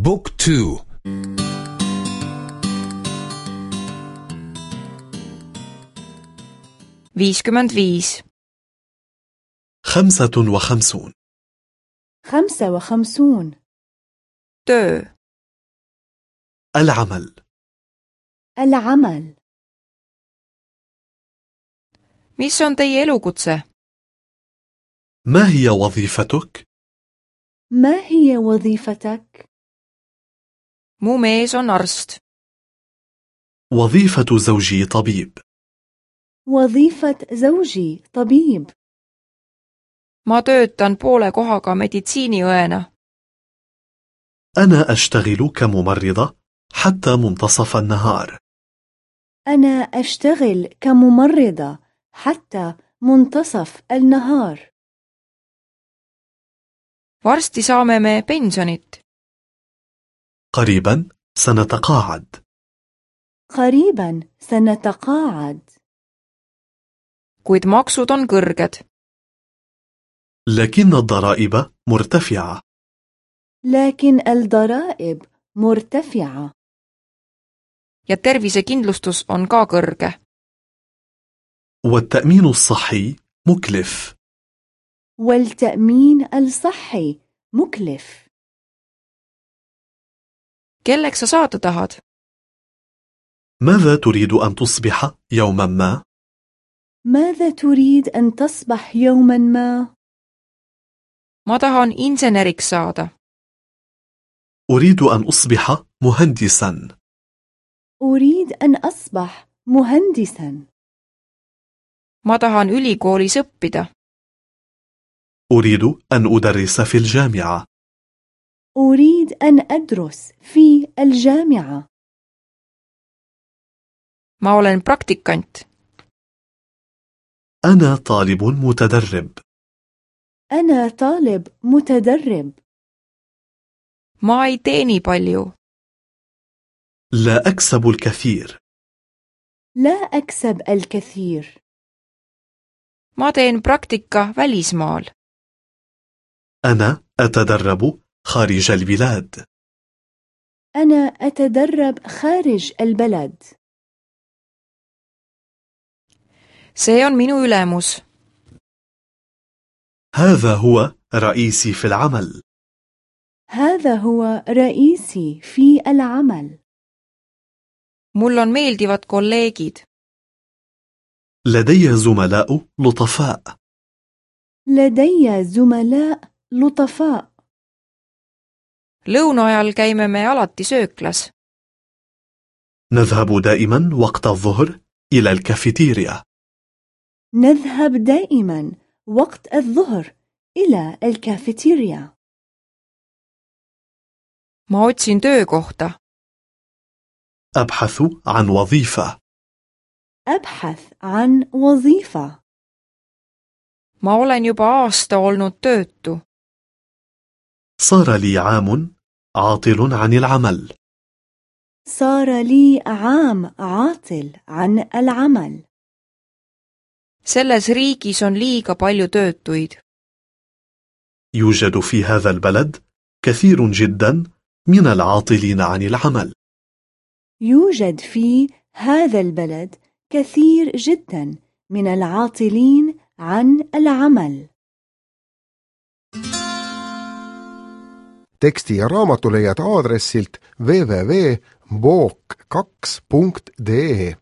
بوك تو. viiskümmend viis, خمسة وخمسون. خمسة وخمسون. töö, العمل. العمل. mis on teie elukutse? ما هي وظيفتك؟ ما هي وظيفتك؟ Mu mees on arst, وظيفة زوجي طبيب. وظيفة زوجي طبيب. Ma töötan poole kohaga meditsiiniõena. أنا أشتغل كممرضة حتى منتصف النهار. أنا أشتغل كممرضة حتى منتصف النهار. Varsti saame me pensionit, قريبا سنتقاعد. قريبا سنتقاعد. Kuid maksud on kõrged. لكن الضرائب مرتفعة. لكن الضرائب مرتفعة. Ja tervisekindlustus on ka kõrge. والتأمين الصحي مكلف. والتأمين الصحي مكلف. Kelleks sa saada tahad? ماذا تريد أن تصبح يوما ما؟ ماذا تريد أن تصبح يوما ما؟ ma tahan inseneriks saada. أريد أن أصبح مهندسا أريد أن أصبح مهندسا ma tahan ülikoolis õppida. أريد أن أدرس في الجامعة أريد أن أدرس في الجامعة ma olen praktikant. أنا طالب متدرب أنا طالب متدرب ma ei teeni palju. لا أكسب الكثير لا أكسب الكثير ma teen praktika välismaal. أنا أتدرب خارج البلاد. أنا أتدرب خارج البلد. See on minu ülemus. هذا هو رئيسي في العمل. هذا هو رئيسي في العمل. Mul on meeldivad kolleegid. لدي زملاء لطفاء. لدي زملاء لطفاء. Lõuna ajal käime me alati sööklas. نذهب دائما وقت الظهر إلى الكافيتيريا نذهب دائما وقت الظهر إلى الكافيتيريا ma otsin töökohta. أبحث عن وظيفة أبحث عن وظيفة ma olen juba aasta olnud töötu. صار لي عام عاطل عن العمل. صار لي عام عاطل عن العمل. Selles riigis on liiga palju töötuid. يوجد في هذا البلد كثير جدا من العاطلين عن العمل. يوجد في هذا البلد كثير جدا من العاطلين عن العمل. Teksti ja raamatu leiad aadressilt www.book2.de